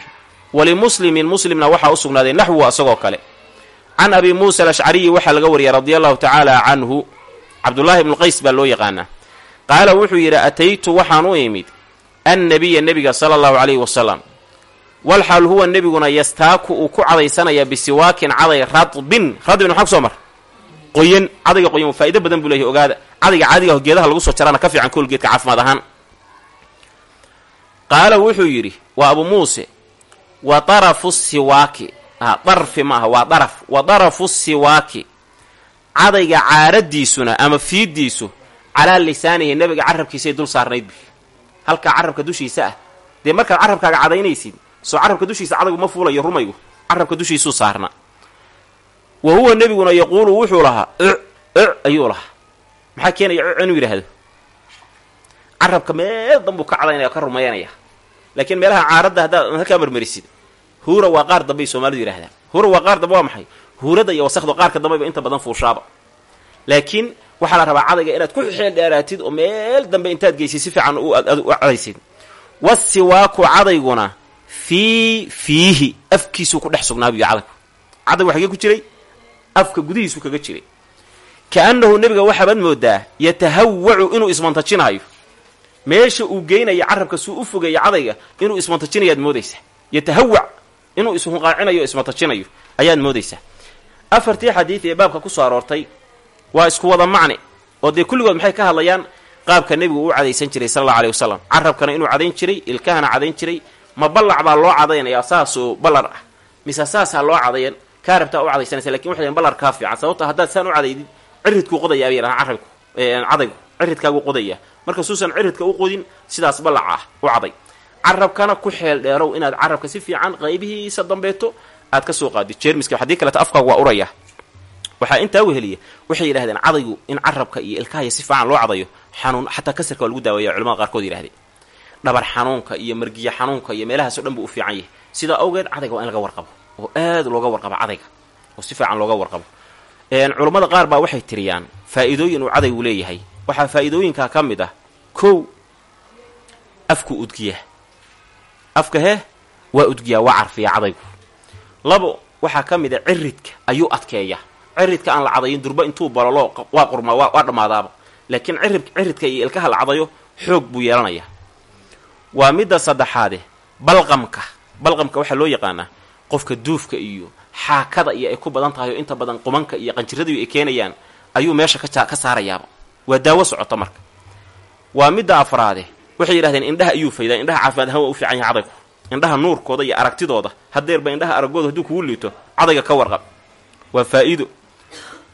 walimuslimin muslimna waxaa u sugnaaday naxwu asagoo kale. Can abi muusa alashcariyi waxaa laga wariyay radia allahu tacaala canhu cabdullaahi ibnu qays baa loo yaqaanaa qaala wuxuu yidhi ataytu waxaan u imid annabiya nebiga sala allahu calayhi wasalam walxaal huwa nebiguna yastaaku uu ku cadaysanaya bisiwaakin caday radbin radbin maxaa ku soo mar qoyan cadayga qoyan faa'ido badan buu leeyahy ogaada cadayga caadiga geedaha lagu soo jaraana ka fiican kool geedka caafimaad ahaan qaala wuxuu yidhi waa abu muuse wa darafu siwaaki darfi maaha waa daraf wa darafu siwaaki cadayga caaradiisuna ama fiiddiisu calaa lisaanihi nebiga carabkiisay dul saarnayd halkaa carabka dushiisa ah dee markaad carabkaaga cadaynaysid soo carabka dushiisa cadaygu ma fuulayo rumaygu carabka dushiisuu saarna. Wa huwa nebiguna yaquulu wuxuu lahaa ayuu lahaa. Maxaa keenaya inuu yidhaahdo. Carabka meel danbuu ka cadaynaya ka rumaynaya. Laakiin meelaha caaradda haddaad halkaa marmarisid huura waa qaar dambey soomaalidu yidhahdaan huura waa qaar dambe waa maxay? Huurada iyo wasakdu qaarka dambeyba inta badan fuushaaba. Laakiin waxaa la rabaa cadayga inaad ku xeel dheeraatid oo meel dambe intaad geysid si fiican u cadaysid wasiwaaku cadayguna fii fiihi. Afkiisuu ku dhex sugnaabiyo cadaygu xagee ku jiray afka gudihiisuu kaga jiray. Kaannahu nebiga waxaabaad moodaa yatahawacu inuu ismantajinaayo. Meesha uu geynayo carabka suu u fogeeya cadayga inuu ismantajinayaad moodaysaa. Yatahawac inuu ishunqaacinayo ismantajinayo ayaad moodaysaa. Afartii xadiid ee baabka ku soo aroortay waa isku wada macni oo dee kulligood maxay ka hadlayaan qaabka nebigu u cadaysan jiray sal alla aley wasalam carabkana inuu cadayn jiray ilkahana cadayn jiray ma ballac baa loo cadaynaya saasoo ballar ah. Mise saasaa loo cadayan kaa rabtaa u cadaysanaysa laakiin waxay ballar kaa fiican. Sababto haddaad saan u cadaydid ciridkuu qodaya bay yidhahaan carabku cadaygu ciridkaagu qodaya marka suusan ciridka u qodin sidaas ballac ah u caday. Carabkana ku xeel dheerow inaad carabka si fiican qaybihiisa dambeeto aad ka soo qaadid. Jeermiska haddii kaleeto afkaagu waa uraya. Waxaa intaa weheliya waxay yidhahdeen cadaygu in carabka iyo ilkahaya si fiican loo cadayo xanuun xataa kasarka waa lagu daawaya culamada qaarkood yidhahdeen dhabar xanuunka iyo margiya xanuunka iyo meelahaaso dhan buu u fiican yahay. Sidaa awgeed cadayga waa in laga warqabo. Oo aad looga warqabo cadayga. Oo si fiican looga warqabo. Culammada qaar baa waxay tiriyaan faa'iidooyin uu cadaygu leeyahay. Waxaa faa'iidooyinkaa ka mid ah. Kow afku udgiya afka hee waa udgiyaa waa carfiya cadaygu. Labo waxaa ka mid a ciridka ayuu adkeeya ciridka aan la cadayin durba intuu balolo waa qurmaa waa dhammaadaaba. Laakiin ciridka iyo ilkaha la cadayo xoog buu yeelanaya waa midda saddexaade balqamka. Balqamka waxaa loo yaqaanaa qofka duufka iyo xaakada iyo ay ku badan tahay oo inta badan qumanka iyo qanjiradiiu ay keenayaan ayuu meesha ka saarayaaba. Waa daawo socota marka. Waa midda afraade waxay yidhahdeen indhaha ayuu faydaa indhaha caafimaad ahaan waa u fiican yahay cadaygu. Indhaha nuurkooda iyo aragtidooda hadeerba indhaha araggooda hadduu kugu liito cadayga ka warqab. Waa faa'iido.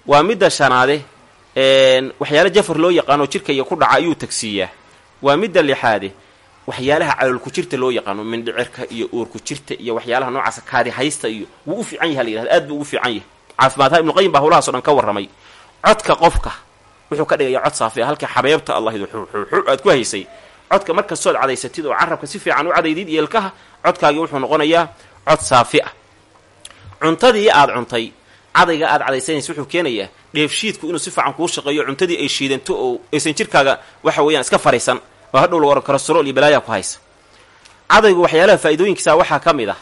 Waa midda shanaade waxyaala jafar loo yaqaano jirkaiyo ku dhaca ayuu tagsiiyaa. Waa midda lixaade waxyaalaha caloolku jirta loo yaqaano mindhicirka iyo uurku jirta iyo waxyaalaha noocaasa kaadi haysta iyo wuu u fiican yaha la yihahda aad buu ugu fiican yahay. Caafimaadha ibnuqayim baa howlahaaso dhan ka warramay. Codka qofka wuxuu ka dhigaya cod saafi a halka xabeebta allahidu xuuxuuxu aad ku haysay. Codka markastood cadaysatid oo carabka si fiican u cadaydid iyo ilkaha codkaagii wuxuu noqonayaa cod saafi ah. Cuntadii aad cuntay cadayga aad cadaysanaysa wuxuu keenayaa dheefshiidku inuu si fiican kuu shaqeeyo cuntadii ay shiidanto oo aysan jirkaaga waxa weeyaan iska fariisan oo hadhow la kolestarool iyo balaayaa ku haysa. Cadaygu waxyaalaha faa'iidooyinkiisa waxaa ka mid ah.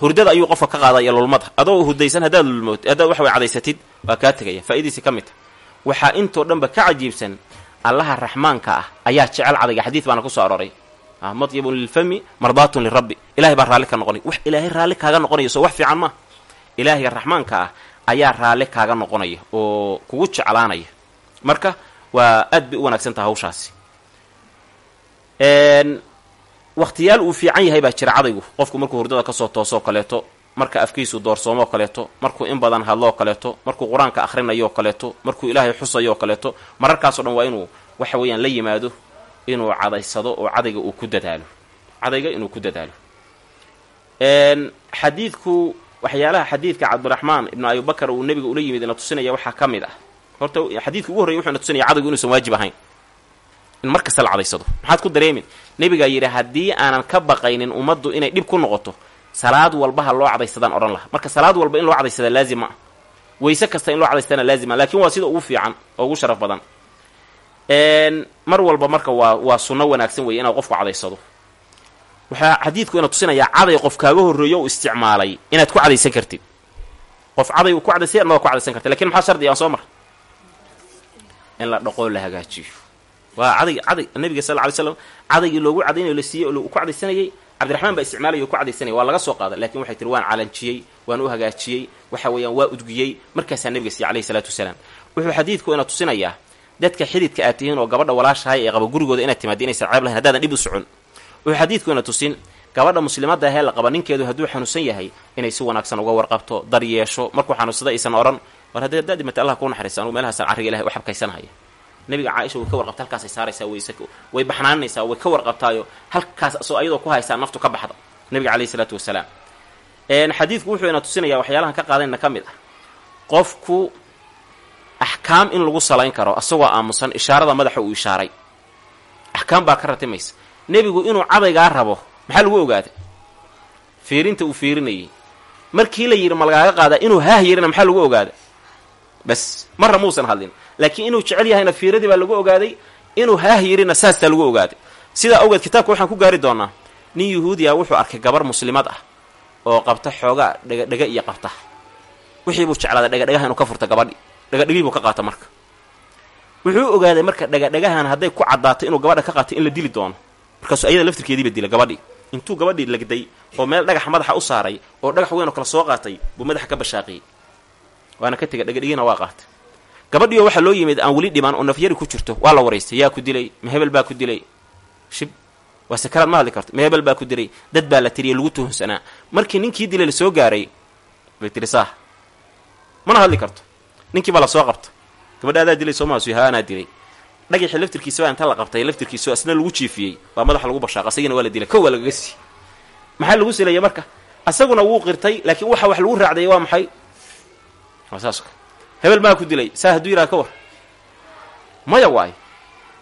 Hurdada ayuu qofka ka qaadaya lulmada adoo hurdaysan haddaad lulmood haddaad waxa way cadaysatid waa kaa tegaya. Faa'idiisi ka mid ta waxaa intoo dhanba ka cajiibsan allaha raxmaanka ah ayaa jecel cadayga. Xadiid baana ku soo aroray madyabun lilfami mardaatun lirabbi ilahay baa raalli ka noqonaya wax ilaahay raalli kaaga noqonaya soo wax fiican maa ilaahay raxmaanka ah ayaa raalli kaaga noqonaya oo kugu jeclaanaya. Marka waa aad bay u wanaagsan taha hawshaasi wakhtiyaal uu fiican yahay baa jira cadaygu. Qofku markuu hurdada ka soo toosoo kaleeto marka afkiisu doorsoomoo kaleeto markuu in badan hadloo kaleeto markuu qur'aanka akhrinayo kaleeto markuu ilaahay xusayo kaleeto mararkaasoo dhan waa inuu waxa weeyaan la yimaado inuu cadaysado oo cadayga uu ku dadaalo. Cadayga inuu ku dadaalo. Xadiidku waxyaalaha xadiidka cabdiraxmaan ibnu abibakar uu nebiga ula yimid ina tusinaya waxaa ka mid ah. Horta xadiidka ugu horreyay wuxuu ina tusinaya cadaygu inuusan waajib ahayn in mar kasta la cadaysado maxaad ku dareemin? Nebigaa yidhi haddii aanan ka baqaynin ummaddu inay dhib ku noqoto salaad walbaha loo cadaysadaan odhan laha marka salaad walba in loo cadaysadaa laazim ma ah weyse kasta in loo cadaystana laazima laakiin waa sida ugu fiican oo ugu sharaf badan. Mar walba marka waa waa sunno wanaagsan weeye inaad qofku cadaysado. Waxaa xadiidku ina tusinayaa caday qof kaaga horreeyo u isticmaalay inaad ku cadaysan kartid. Qof caday uu ku cadaysay adna waa ku cadaysan kartid laakiin maxaa shardi aan soo mar in la dhaqoo la hagaajiyo waa caday caday nabiga sal ly slam cadaygii loogu cadaynayo la siiyey oo ku cadaysanayay. Cabdiraxmaan baa isticmaalaya o ku cadaysanaya waa laga soo qaada laakiin waxay tihi waan calanjiyey waan u hagaajiyey waxa weeyaan waa udgiyey. Markaasaa nabiga siiya alayhi salaatu wasalaam. Wuxuu xadiidku ina tusinayaa dadka xididka aad tihiin oo gabadha walaashahay ee qaba gurigooda inaad timaadi inaysan ceeb lahayn haddaadan dhib u socon. Wuxuu xadiidku ina tusin gabadha muslimadda ahee la qaba ninkeedu hadduu xanuunsan yahay inay si wanaagsan uga warqabto dar yeesho markuu xanuunsada aysan odhan war haddaad dhimata allah kuu naxariisa anugu meelahaasan carriga ilahay u xabkaysanahaya nabiga caaisha way ka warqabta halkaasay saaraysaa wayse way baxnaaninaysaa way ka warqabtaayo halkaas asoo ayadoo ku haysaa naftu ka baxda nabiga caleyhi isalaatu wasalaam. Xadiidku wuxuu ina tusinaya waxyaalahan ka qaadayna ka mid ah. Qofku axkaam in lagu salayn karo asagoo aamusan ishaarada madaxa uu ishaaray. Axkaam baa ka ratimaysa. Nebigu inuu cadaygaa rabo maxaa lagu ogaaday? Fiirinta uu fiirinayay. Markii la yidhi ma lagaaga qaadaa inuu haah yirina maxaa lagu ogaaday bas marra muusan hadlin laakiin inuu jecel yahayna fiiradii baa lagu ogaaday inuu haah yirina saastaa lagu ogaaday sidaa awgeed kitaabka waxaan ku gaari doonaa nin yuhuudiya wuxuu arkay gabar muslimad ah oo qabta xoogaa dhegadhega iyo qabta wixii buu jeclaaday dhegadhegaha inuu ka furta gabadhi dhegadhegihii buu ka qaata marka wuxuu ogaaday marka dhegadhegahan hadday ku caddaato inuu gabadha ka qaatay in la dili doono markaasuu ayada laftirkeediiba dila gabadhii intuu gabadhii legday oo meel dhagax madaxa u saaray oo dhagax weyn oo kala soo qaatay buu madaxa ka bashaaqiyey waana ka tegay dhegadhegiina waa qaatay. Gabadhiio waxaa loo yimid aan weli dhiman oo nafyari ku jirto waa la waraystay yaa ku dilay ma hebel baa ku dilay. Shib waa sakaraad ma hadli karto ma baa ku dilay dad baa la tiriyay lagu tuhunsanaa. Markii ninkii dilay la soo gaaray bay tiri saah mana hadli karto ninkii baa la soo qabta gabadha dilay soo maasu dilay. Dhagaxii laftirkiisa baa inta la qabtay laftirkiisa asna lagu jiifiyey baa madaxa lagu bashaaqa asagina waa la dilay kow waa lagaga sii maxaa lagu silaya marka? Asaguna wuu qirtay laakiin waxa wax lagu raacdayay waa maxay saas. Hebel maa ku dilay. Saa hadduu yidhaha ka war. Maya waayo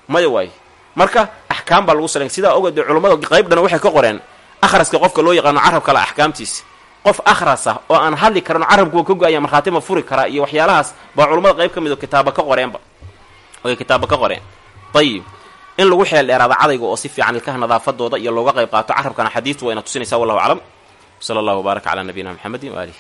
maya waayo marka axkaam baa lagu salay sidaa ogeed dee culummada qayb dhana waxay ka qoreen. Akhraska qofka loo yaqaano carab kale axkaamtiisa qof akhras ah oo aan hadli karin carabkuwa ka go'aya markhaati ma furi karaa iyo waxyaalahaas baa culummada qayb ka mid oo kitaaba ka qoreenba. Oy kitaaba ka qoreen. Ayib in lagu xeel dheeraada cadayga oo si fiican ilkaha nadaafadooda iyo looga qayb qaato carabkana xadiistu wayna tusinaysaa wallahu aclam. Sala allahu wbaaraka calaa nabiyina mxamedin waaalih